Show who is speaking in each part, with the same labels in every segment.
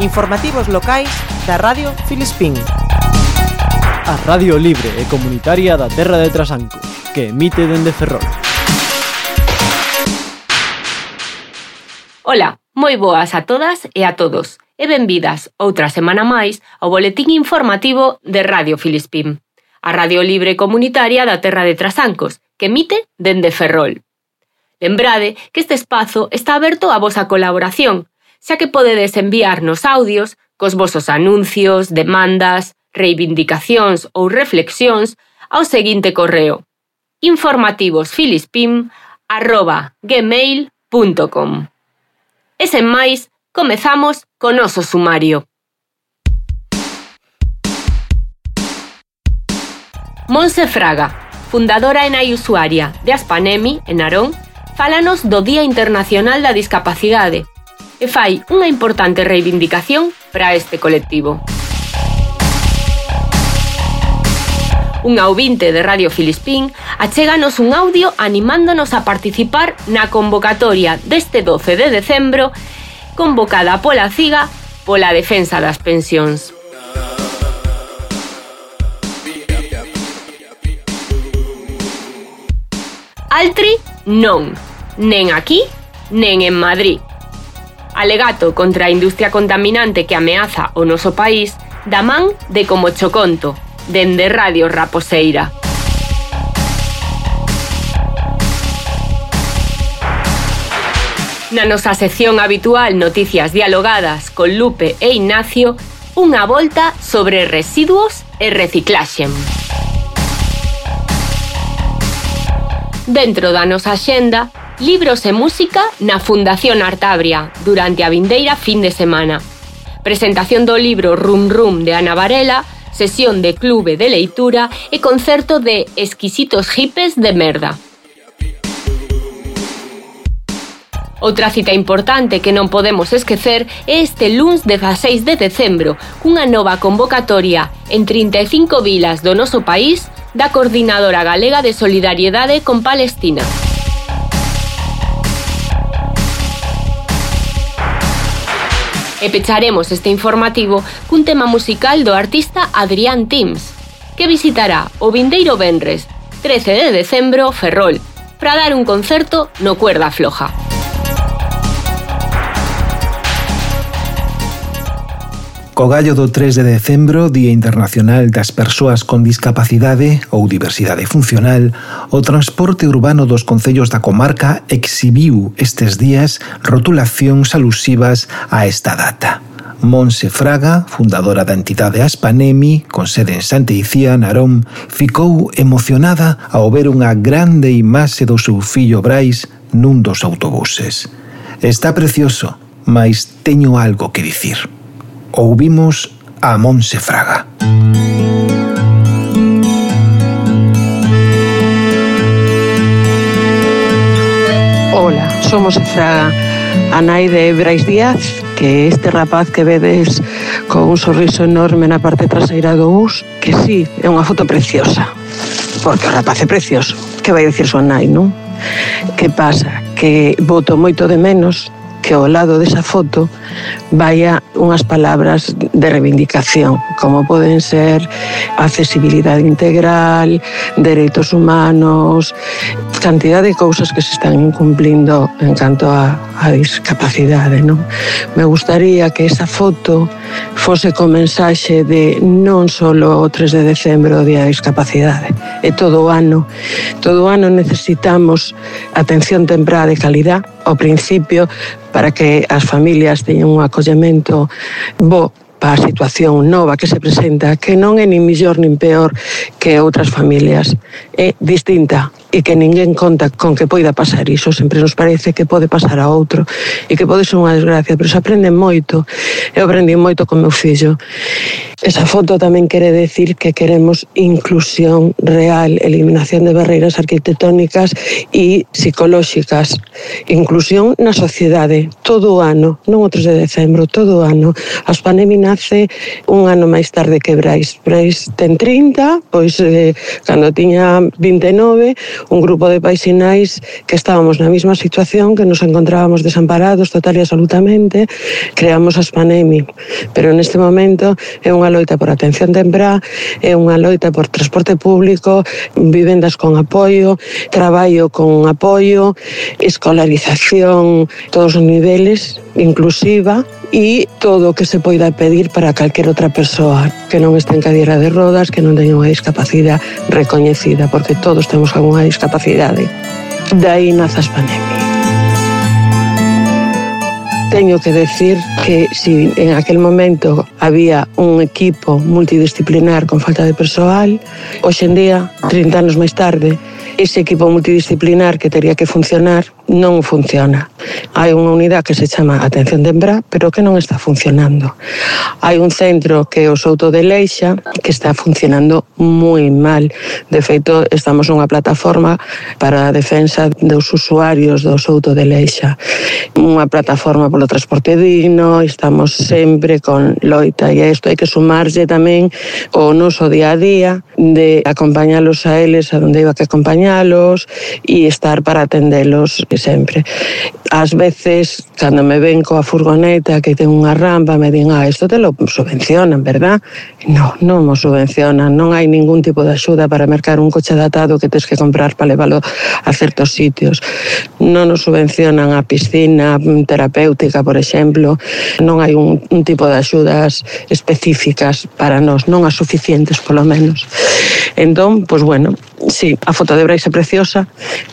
Speaker 1: Informativos locais da Radio Filispín.
Speaker 2: A Radio Libre e Comunitaria da Terra de Trasanco, que emite dende Ferrol.
Speaker 3: Ola, moi boas a todas e a todos, e benvidas outra semana máis ao Boletín Informativo de Radio Filispín, a Radio Libre Comunitaria da Terra de Trasancos, que emite dende Ferrol. Lembrade que este espazo está aberto á vosa colaboración xa que podedes enviarnos audios cos vosos anuncios, demandas, reivindicacións ou reflexións ao seguinte correo informativosfilispim.gmail.com E sen máis, comezamos con oso sumario. Monse Fraga, fundadora e nai usuaria de Aspanemi, en Arón, fálanos do Día Internacional da Discapacidade, e fai unha importante reivindicación para este colectivo. Unha ouvinte de Radio Filispín achéganos un audio animándonos a participar na convocatoria deste 12 de decembro convocada pola CIGA pola defensa das pensións. Altri non, nen aquí, nen en Madrid alegato contra a industria contaminante que ameaza o noso país, da man de como choconto, dende Radio Raposeira. Na nosa sección habitual Noticias Dialogadas con Lupe e Ignacio, unha volta sobre residuos e reciclaxen. Dentro da nosa xenda, Libros e música na Fundación Artabria durante a vindeira fin de semana. Presentación do libro Rum Rum de Ana Varela, sesión de clube de leitura e concerto de Exquisitos Hipes de Merda. Outra cita importante que non podemos esquecer é este luns 16 de decembro, cunha nova convocatoria en 35 vilas do noso país da Coordinadora Galega de Solidariedade con Palestina. E pecharemos este informativo cun tema musical do artista Adrián Tims, que visitará o vindeiro Benres, 13 de decembro, Ferrol, para dar un concerto no cuerda floja.
Speaker 4: Co gallo do 3 de decembro, Día Internacional das Persoas con Discapacidade ou Diversidade Funcional, o transporte urbano dos concellos da comarca exhibiu estes días rotulacións alusivas a esta data. Monse Fraga, fundadora da entidade Aspanemi, con sede en Santeicía, Narón, ficou emocionada ao ver unha grande imaxe do seu fillo Brais nun dos autobuses. Está precioso, mas teño algo que dicir ouvimos a Monse Fraga.
Speaker 5: Ola, somos a Fraga, a nai de Brais Díaz, que este rapaz que vedes con un sorriso enorme na parte traseira do bus, que sí, é unha foto preciosa, porque o rapaz é precioso. Que vai dicir súa nai, non? Que pasa? Que voto moito de menos que ao lado desa foto vaya unhas palabras de reivindicación, como poden ser accesibilidade integral, dereitos humanos, cantidad de cousas que se están incumplindo en canto a, a discapacidade. Non? Me gustaría que esa foto fose co mensaxe de non só o 3 de decembro o Día da Discapacidade, e todo o ano. Todo o ano necesitamos atención temprada de calidad, ao principio para que as familias teñan un acollemento bo para a situación nova que se presenta, que non é nin millor nin peor que outras familias. É distinta, e que ninguén conta con que poida pasar iso, sempre nos parece que pode pasar a outro e que pode ser unha desgracia, pero se aprende moito, eu aprendi moito con meu fillo. Esa foto tamén quere decir que queremos inclusión real, eliminación de barreiras arquitectónicas e psicolóxicas, inclusión na sociedade, todo o ano, non o 3 de decembro, todo o ano. A Spanemi nace un ano máis tarde que Brais. Brais ten 30, pois eh, cando tiña 29, un grupo de pais e nais que estábamos na mesma situación, que nos encontrábamos desamparados total e absolutamente, creamos as Panemi. Pero neste momento é unha loita por atención temprá, é unha loita por transporte público, vivendas con apoio, traballo con apoio, escolarización todos os niveles, inclusiva e todo o que se poida pedir para calquer outra persoa que non este en cadeira de rodas, que non teña unha discapacidade recoñecida, porque todos temos algunha discapacidade. Daí nazas pandemia. Teño que decir que si en aquel momento había un equipo multidisciplinar con falta de persoal, hoxe en día, 30 anos máis tarde, ese equipo multidisciplinar que teria que funcionar non funciona. Hai unha unidade que se chama Atención de Embra, pero que non está funcionando. Hai un centro que é o Souto de Leixa, que está funcionando moi mal. De feito, estamos nunha plataforma para a defensa dos usuarios do Souto de Leixa. Unha plataforma polo transporte digno, estamos sempre con loita, e isto hai que sumarlle tamén o noso día a día de acompañalos a eles a donde iba que acompañar acompañalos e estar para atendelos sempre. Ás veces, cando me ven coa furgoneta que ten unha rampa, me din, ah, isto te lo subvencionan, verdad? No, non mo subvencionan, non hai ningún tipo de axuda para mercar un coche datado que tens que comprar para leválo a certos sitios. Non nos subvencionan a piscina terapéutica, por exemplo, non hai un, un tipo de axudas específicas para nós, non as suficientes, polo menos. Entón, pois bueno, sí, a foto de Brais é preciosa,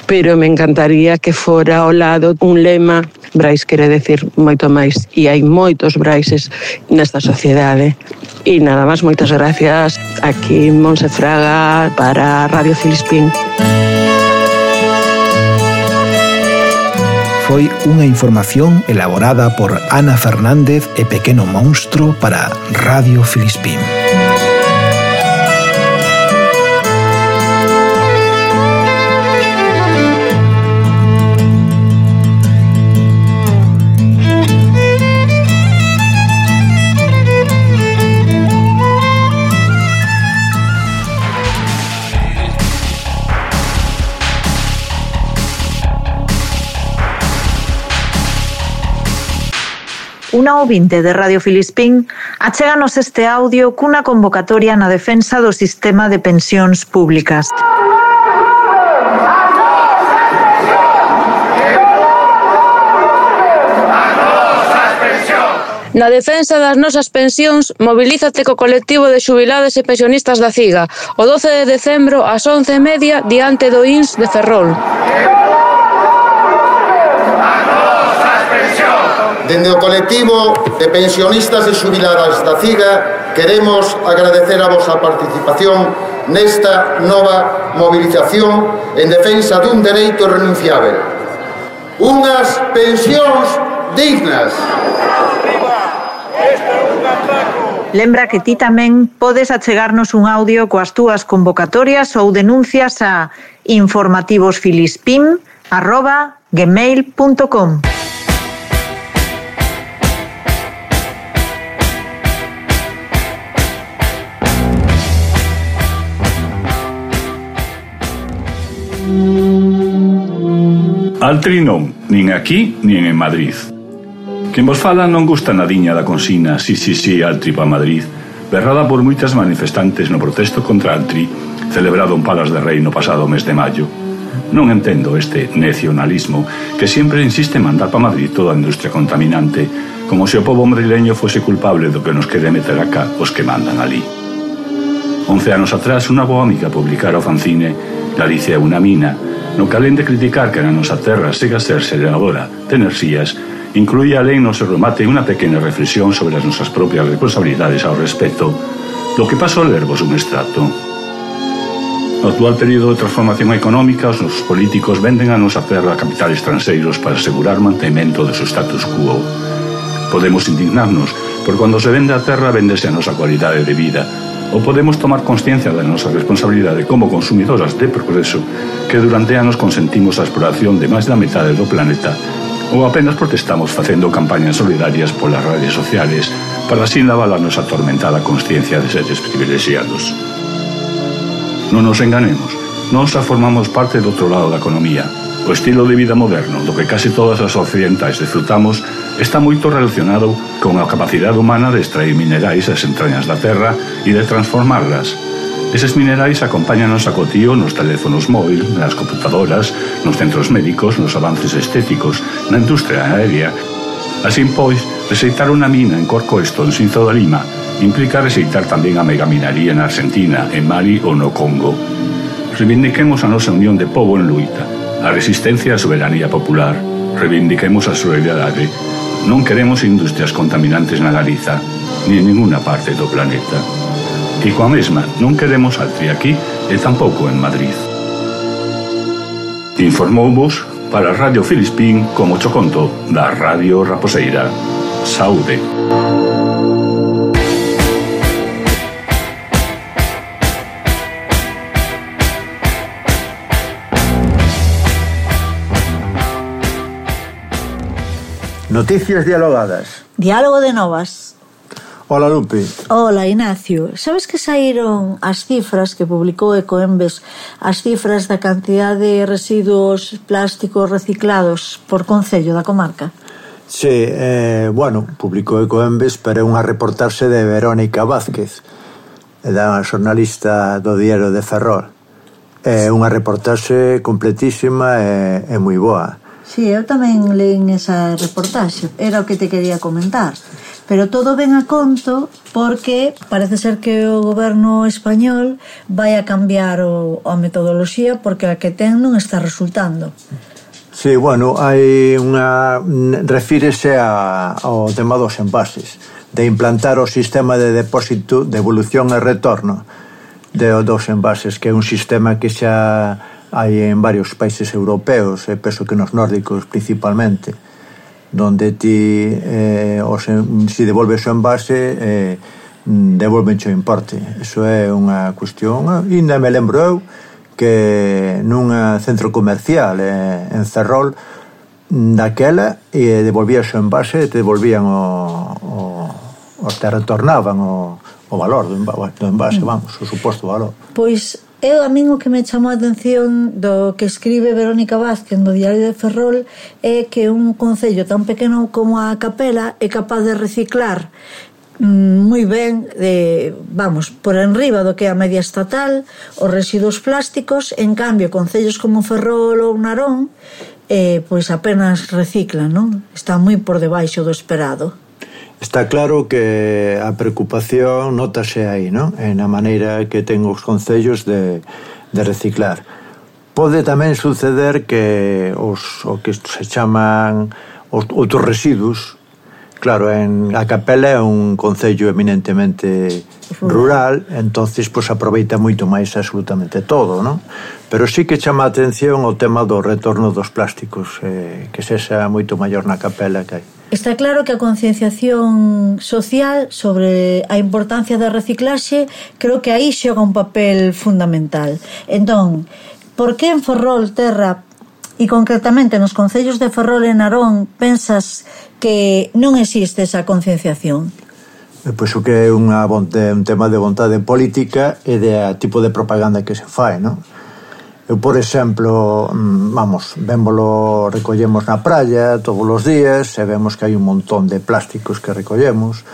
Speaker 5: pero me encantaría que fora ao lado un lema Brais quere decir moito máis e hai moitos Braises nesta sociedade. E nada máis, moitas gracias aquí Monse Fraga para Radio Filispín.
Speaker 4: Foi unha información elaborada por Ana Fernández e Pequeno Monstro para Radio Filispín.
Speaker 6: Unha ouvinte de Radio Filispín achéganos este audio cunha convocatoria na defensa do sistema de pensións públicas.
Speaker 7: Na defensa das nosas pensións, mobilízate co colectivo de xubilados e pensionistas da CIGA o 12 de decembro ás 11:30 diante do INS de Ferrol.
Speaker 8: Dende o colectivo de pensionistas e xubiladas da CIGA queremos agradecer a vosa participación nesta nova movilización en defensa dun dereito renunciável. Unhas pensións dignas.
Speaker 6: Lembra que ti tamén podes achegarnos un audio coas túas convocatorias ou denuncias a informativosfilispim.gmail.com
Speaker 9: Altri non, nin aquí nin en Madrid. Quen vos fala non gusta nadiña da consigna Si, si, si, Altri pa Madrid berrada por moitas manifestantes no protesto contra Altri celebrado en Palas de Rei no pasado mes de maio. Non entendo este nacionalismo que sempre insiste en mandar pa Madrid toda a industria contaminante como se o povo madrileño fose culpable do que nos quede meter acá os que mandan ali. Once anos atrás, unha boa amiga publicara o fanzine Galicia é unha mina No que alén de criticar que a nosa terra siga a ser serenadora, de enerxías, incluía alén no seu remate unha pequena reflexión sobre as nosas propias responsabilidades ao respecto do que pasou a lervos un extracto. No actual período de transformación económica, os nosos políticos venden a nosa terra a capitales transeiros para asegurar o mantemento do seu status quo. Podemos indignarnos, por cando se vende a terra vendese a nosa cualidade de vida, ou podemos tomar consciencia da nosa responsabilidade como consumidoras de progreso que durante anos consentimos a exploración de máis da metade do planeta ou apenas protestamos facendo campañas solidarias polas redes sociales para así lavar a nosa atormentada consciencia de seres privilexiados. Non nos enganemos, Nós xa formamos parte do outro lado da economía. O estilo de vida moderno do que case todas as occidentais disfrutamos está moito relacionado con a capacidade humana de extrair minerais das entrañas da Terra e de transformarlas. Eses minerais acompáñanos a cotío nos teléfonos móvil, nas computadoras, nos centros médicos, nos avances estéticos, na industria aérea. Así pois, receitar unha mina en Corcoesto, en Sinzo da Lima, implica receitar tamén a megaminería na Argentina, en Mali ou no Congo. Reivindiquemos a nosa unión de povo en luita, a resistencia á soberanía popular, reivindiquemos a solidaridade, Non queremos industrias contaminantes na Galiza, ni en ninguna parte do planeta. E coa mesma, non queremos altri aquí e tampouco en Madrid. Informouvos para Radio Filispín como choconto da Radio Raposeira. Saúde. Saúde.
Speaker 10: Noticias dialogadas.
Speaker 6: Diálogo de novas.
Speaker 10: Hola, Lupe.
Speaker 6: Hola, Ignacio. Sabes que saíron as cifras que publicou Ecoembes, as cifras da cantidad de residuos plásticos reciclados por Concello da Comarca?
Speaker 10: Sí, eh, bueno, publicou Ecoembes, pero é unha reportaxe de Verónica Vázquez, da xornalista do Diario de Ferrol. É unha reportaxe completísima e, e moi boa
Speaker 6: Sí, eu tamén leín esa reportaxe. Era o que te quería comentar. Pero todo ven a conto porque parece ser que o goberno español vai a cambiar o, a metodoloxía porque a que ten non está resultando.
Speaker 10: Sí, bueno, hai unha refírese a, ao tema dos envases, de implantar o sistema de depósito, devolución e retorno de dos envases, que é un sistema que xa hai en varios países europeos, eh, e penso que nos nórdicos principalmente, donde ti eh, os, si devolves o envase eh, devolven o importe. Eso é unha cuestión, e ainda me lembro eu, que nun centro comercial eh, en Ferrol daquela e devolvías o envase e te devolvían o, o, o te retornaban o, o valor do envase, mm. vamos, o suposto valor.
Speaker 6: Pois Eu a min o que me chamou a atención do que escribe Verónica Vázquez no Diario de Ferrol é que un concello tan pequeno como a Capela é capaz de reciclar mm, moi ben de, vamos, por enriba do que é a media estatal os residuos plásticos, en cambio concellos como Ferrol ou Narón eh, pois apenas reciclan, non? Está moi por debaixo do esperado.
Speaker 10: Está claro que a preocupación notase aí, non? En a maneira que ten os concellos de, de reciclar. Pode tamén suceder que os, o que se chaman os outros residuos Claro, en a Capela é un concello eminentemente rural, entonces pois aproveita moito máis absolutamente todo, non? Pero sí que chama a atención o tema do retorno dos plásticos, eh, que sexa moito maior na Capela que hai.
Speaker 6: Está claro que a concienciación social sobre a importancia da reciclaxe creo que aí xoga un papel fundamental. Entón, por que en Ferrol Terra e concretamente nos concellos de Ferrol e Narón pensas que non existe esa concienciación?
Speaker 10: Eh, pois o que é unha, un tema de vontade política e de tipo de propaganda que se fai, non? Eu, por exemplo, mm, vamos, vémolo, recollemos na praia todos os días e vemos que hai un montón de plásticos que recollemos.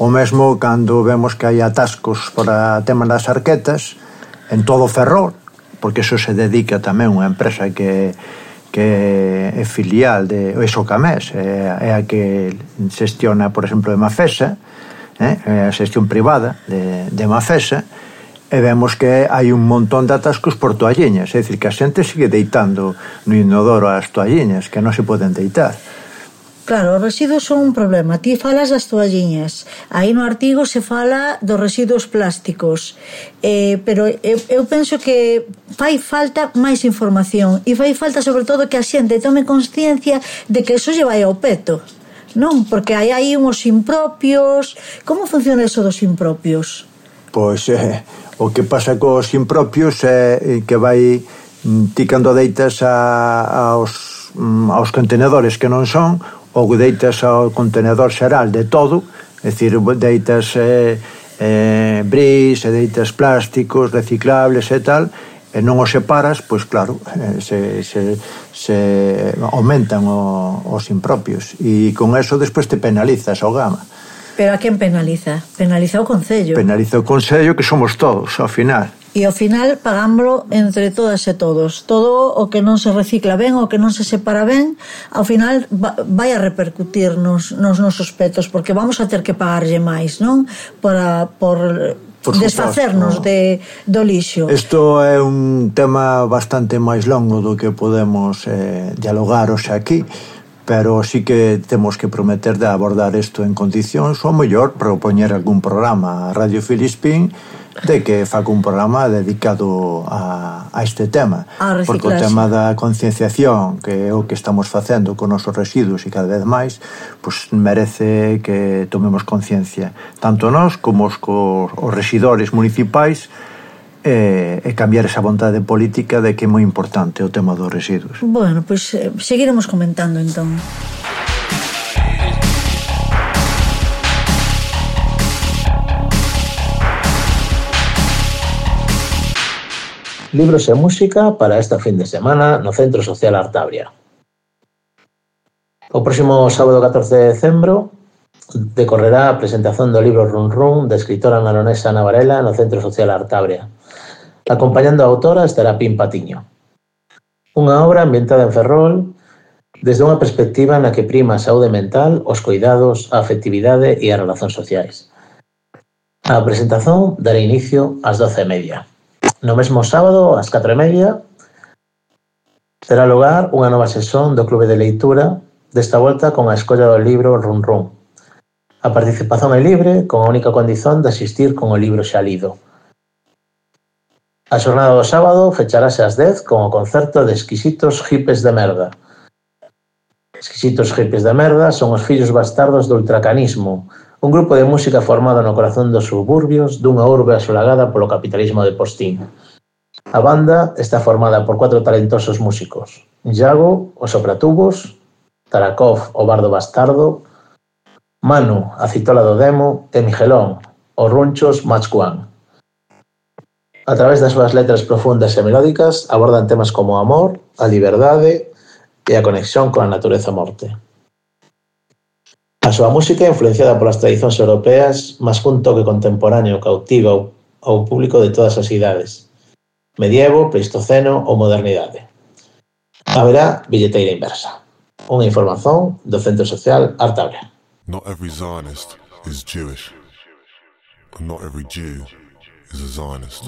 Speaker 10: O mesmo cando vemos que hai atascos para tema das arquetas en todo Ferrol, porque eso se dedica tamén unha empresa que que é filial de Esocamés, é, é a que xestiona, por exemplo, de Mafesa, eh, é a xestión privada de, de Mafesa, e vemos que hai un montón de atascos por toalliñas, é dicir, que a xente sigue deitando no inodoro as toalliñas, que non se poden deitar.
Speaker 6: Claro, os residuos son un problema. Ti falas das toalliñas. Aí no artigo se fala dos residuos plásticos. Eh, pero eu, eu penso que fai falta máis información e fai falta sobre todo que a xente tome consciencia de que eso lle vai ao peto. Non, porque hai aí uns impropios. Como funciona eso dos impropios?
Speaker 10: Pois eh, o que pasa cos impropios é eh, que vai mm, ti cando deitas a, aos mm, aos contenedores que non son ou deitas ao contenedor xeral de todo, é dicir, deitas eh, eh, bris, e deitas plásticos, reciclables e tal, e non os separas, pois claro, eh, se, se, se aumentan o, os impropios. E con eso despois te penalizas ao gama.
Speaker 6: Pero a quen penaliza? Penaliza o Concello.
Speaker 10: Penaliza o Concello que somos todos, ao final.
Speaker 6: E ao final pagámoslo entre todas e todos. Todo o que non se recicla ben, o que non se separa ben, ao final vai a repercutir nos, nos nosos petos, porque vamos a ter que pagarlle máis, non? Para, por, por desfacernos de, do lixo.
Speaker 10: Isto é un tema bastante máis longo do que podemos eh, dialogar hoxe aquí, pero sí que temos que prometer de abordar isto en condicións ou mellor propoñer algún programa a Radio Filispín de que faco un programa dedicado a, a este tema. A porque o tema da concienciación, que é o que estamos facendo con nosos residuos e cada vez máis, pues merece que tomemos conciencia, tanto nós como os, co, os residores municipais, e, e cambiar esa vontade política de que é moi importante o tema dos residuos.
Speaker 6: Bueno, pois pues, eh, seguiremos comentando entón.
Speaker 11: libros e música para esta fin de semana no Centro Social Artabria. O próximo sábado 14 de decembro decorrerá a presentación do libro Run Run da escritora naronesa Ana Varela no Centro Social Artabria. Acompañando a autora estará Pim Patiño. Unha obra ambientada en Ferrol desde unha perspectiva na que prima a saúde mental, os cuidados, a afectividade e as relacións sociais. A presentación dará inicio ás 12 e media. No mesmo sábado, ás 4 e media, terá lugar unha nova sesión do Clube de Leitura, desta volta con a escolla do libro Run Run. A participación é libre, con a única condición de asistir con o libro xa lido. A xornada do sábado fecharase ás 10 con o concerto de Exquisitos Hipes de Merda. Exquisitos Hipes de Merda son os fillos bastardos do ultracanismo, un grupo de música formado no corazón dos suburbios dunha urbe asolagada polo capitalismo de postín. A banda está formada por cuatro talentosos músicos. Iago, o sopratubos, Tarakov, o bardo bastardo, Manu, a citola do demo, e Miguelón, o runchos Machuan. A través das súas letras profundas e melódicas abordan temas como o amor, a liberdade e a conexión con a natureza morte. A súa música é influenciada polas tradicións europeas, mas cun toque contemporáneo cautiva ao público de todas as idades. Medievo, Pleistoceno ou Modernidade. Haberá billeteira inversa. Unha información do Centro Social Artabria.
Speaker 12: Not every Zionist is Jewish. but not every Jew is a Zionist.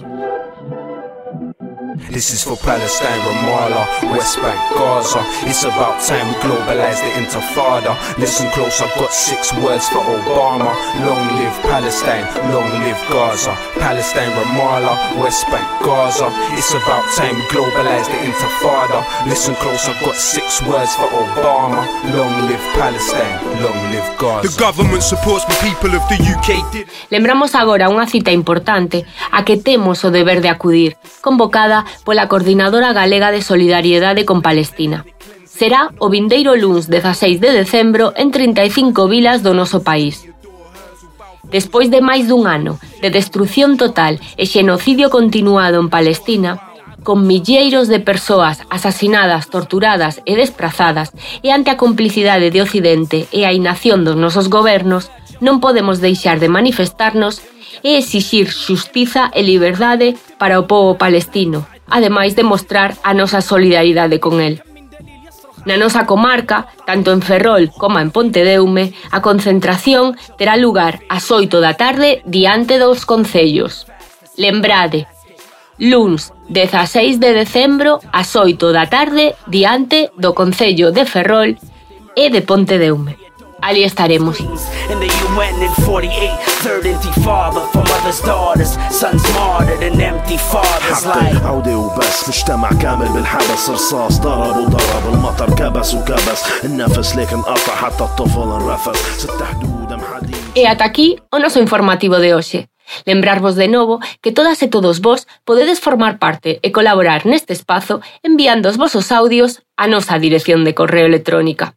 Speaker 13: This is for Palestine, Ramallah, West Bank, Gaza. It's about time we globalize the intifada. Listen close, I've got six words for Obama. Long live Palestine, long live Gaza. Palestine, Ramallah, West Bank, Gaza. It's about time we globalize the intifada. Listen close, I've got six words for Obama. Long live Palestine, long live Gaza. The government supports the people of the UK. Did...
Speaker 3: Lembramos agora unha cita importante a que temos o deber de acudir, convocada pola Coordinadora Galega de Solidariedade con Palestina. Será o vindeiro luns 16 de decembro en 35 vilas do noso país. Despois de máis dun ano de destrucción total e xenocidio continuado en Palestina, con milleiros de persoas asasinadas, torturadas e desprazadas e ante a complicidade de Occidente e a inacción dos nosos gobernos, non podemos deixar de manifestarnos e exixir xustiza e liberdade para o povo palestino, ademais de mostrar a nosa solidaridade con el. Na nosa comarca, tanto en Ferrol como en Pontedeume, a concentración terá lugar ás 8 da tarde diante dos concellos. Lembrade, luns 16 de decembro ás 8 da tarde diante do Concello de Ferrol e de Pontedeume. Ali estaremos. In the UN in 48, third intifada for mothers, daughters, sons martyred and empty fathers like عودة وبس مجتمع كامل بالحبس رصاص ضرب وضرب المطر كبس وكبس النفس لكن قطع حتى الطفل انرفس ست حدود محدين E ata aquí o noso informativo de hoxe. Lembrarvos de novo que todas e todos vos podedes formar parte e colaborar neste espazo enviando os vosos audios a nosa dirección de correo electrónica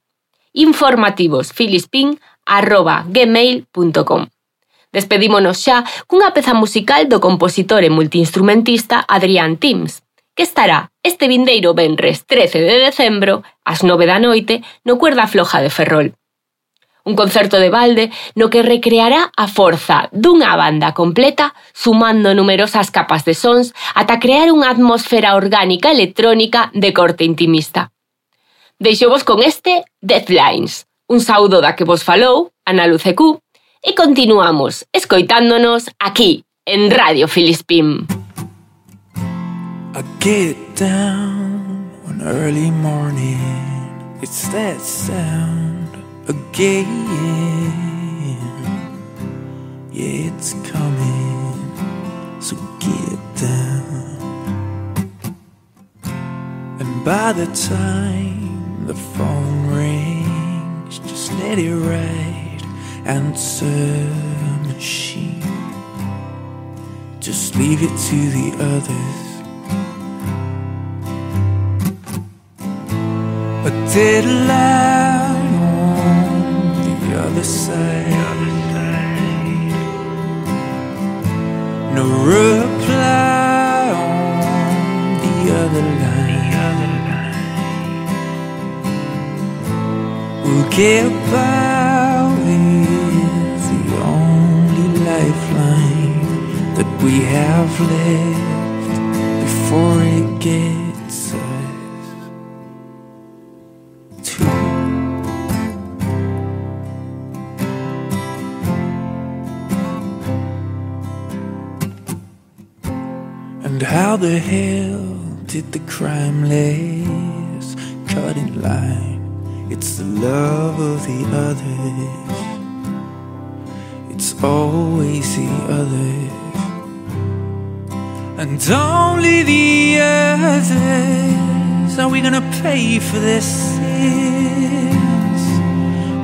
Speaker 3: informativosfilispin.gmail.com Despedímonos xa cunha peza musical do compositor e multiinstrumentista Adrián Tims, que estará este vindeiro venres 13 de decembro, ás 9 da noite, no Cuerda Floja de Ferrol. Un concerto de balde no que recreará a forza dunha banda completa sumando numerosas capas de sons ata crear unha atmosfera orgánica electrónica de corte intimista. Deixovos con este Deadlines, un saúdo da que vos falou, Ana Lucecú, e continuamos escoitándonos aquí, en Radio Filispín.
Speaker 14: I get down on early morning. It's that sound again. Yeah, it's coming. So get down. And by the time the phone rings, just let it ride. Answer machine. Just leave it to the others. A deadline on the other side. No reply By with the only lifeline that we have left before it gets us. And how the hell did the crime less cut in line? It's the love of the others. It's always the others. And only the others. Are we gonna pay for their sins?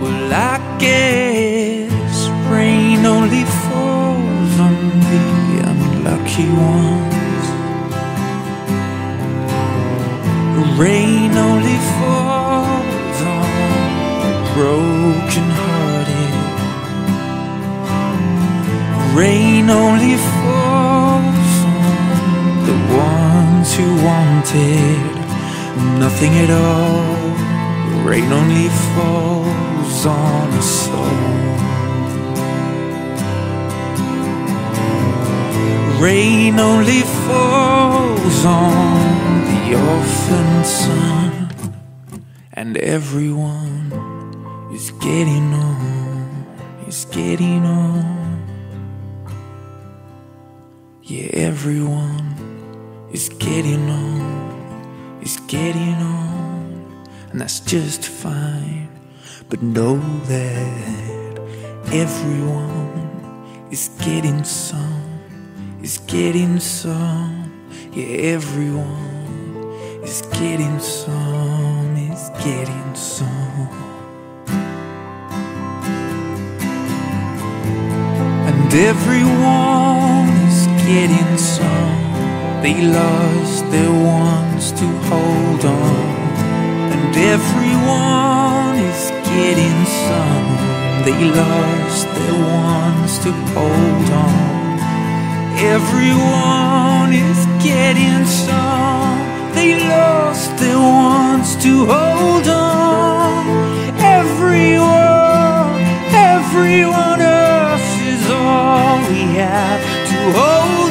Speaker 14: Well, I guess rain only falls on the unlucky ones. Rain only falls broken hearted. Rain only falls on the ones who wanted nothing at all. Rain only falls on us all. Rain only falls on the orphan son, and everyone is getting on, is getting on. Yeah, everyone is getting on, is getting on, and that's just fine. But know that everyone is getting some, is getting some. Yeah, everyone is getting some, is getting some. Everyone is getting some. They lost their ones to hold on. And everyone is getting some. They lost their ones to hold on. Everyone is getting some. They lost their ones to hold on. Everyone, everyone have to hold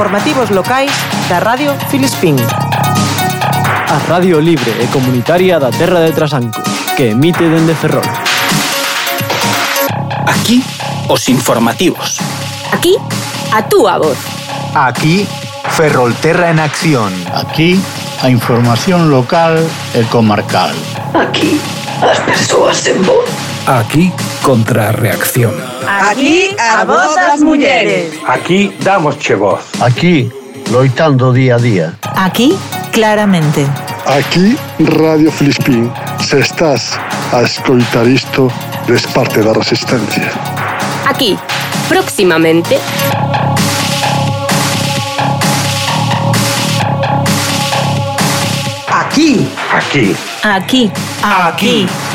Speaker 1: Informativos locais da Radio Filispín.
Speaker 2: A Radio Libre e Comunitaria da Terra de Trasanco, que emite dende Ferrol.
Speaker 15: Aquí, os informativos.
Speaker 3: Aquí, a túa voz.
Speaker 16: Aquí, Ferrolterra en acción.
Speaker 17: Aquí,
Speaker 16: a información local e comarcal.
Speaker 17: Aquí, as persoas sen voz.
Speaker 4: Aquí, contrarreacción.
Speaker 18: Aquí, a voz das mulleres.
Speaker 19: Aquí, damos che voz.
Speaker 20: Aquí, loitando día a día.
Speaker 21: Aquí, claramente.
Speaker 22: Aquí, Radio Filispín. Se estás a escoitar isto, des parte da resistencia.
Speaker 3: Aquí, próximamente.
Speaker 18: Aquí.
Speaker 19: Aquí.
Speaker 21: Aquí.
Speaker 18: Aquí.